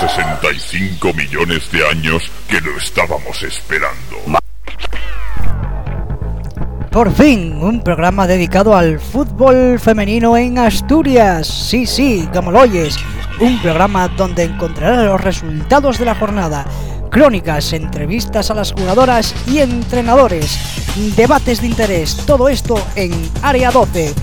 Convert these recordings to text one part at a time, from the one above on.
65 millones de años que lo estábamos esperando. Por fin, un programa dedicado al fútbol femenino en Asturias. Sí, sí, como lo oyes, un programa donde encontrarás los resultados de la jornada, crónicas, entrevistas a las jugadoras y entrenadores, debates de interés, todo esto en Área 12.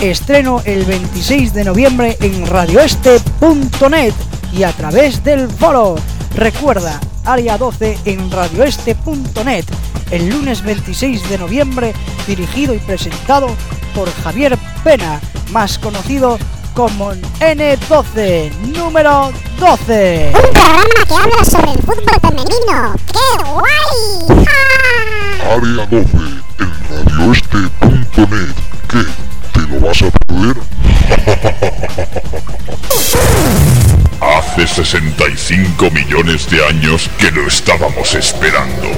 Estreno el 26 de noviembre en radioeste.net y a través del foro. Recuerda, Área 12 en radioeste.net, el lunes 26 de noviembre, dirigido y presentado por Javier Pena, más conocido como N12, número 12. Un programa que habla sobre el fútbol femenino. ¡Qué guay! Área 12 en radioeste.net. ¿Qué? ¿Te lo vas a perder? Hace 65 millones de años que lo estábamos esperando.